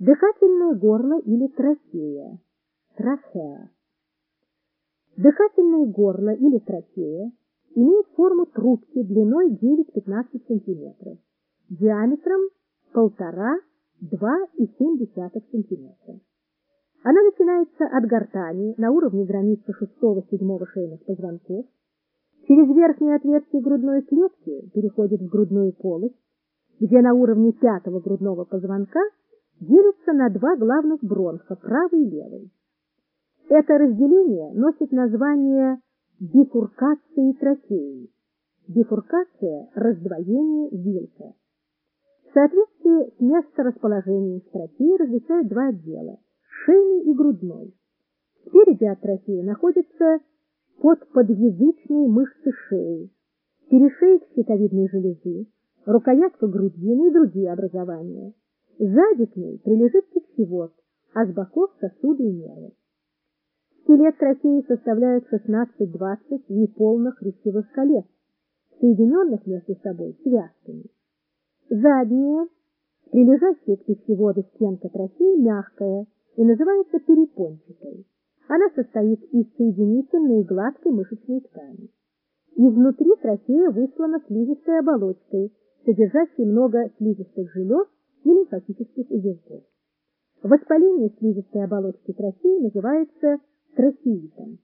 Дыхательное горло или трахея. Трахеа. Дыхательное горло или трахея имеет форму трубки длиной 9-15 см, диаметром 1,5-2,7 см. Она начинается от гортани на уровне границы 6-7 шейных позвонков, через верхнее отверстие грудной клетки переходит в грудную полость, где на уровне пятого грудного позвонка делится на два главных бронха, правый и левый. Это разделение носит название бифуркации трахеи. Бифуркация – раздвоение вилка. В соответствии с месторасположением трахеи различают два отдела – шейный и грудной. Спереди от трахеи находится подподъязычные мышцы шеи, перешеек щитовидной железы, рукоятка грудины и другие образования. Сзади к ней прилежит пищевод, а с боков сосуды и нервы. Скелет трахеи составляет 16-20 неполных речевых колец, соединенных между собой связками. Задняя, прилежащая к пищеводу стенка трахеи, мягкая и называется перепончатой. Она состоит из соединительной и гладкой мышечной ткани. Изнутри трахея выслана слизистой оболочкой, содержащей много слизистых желез и лимфатических узелков. Воспаление слизистой оболочки трахеи называется трахеитом.